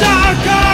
darker.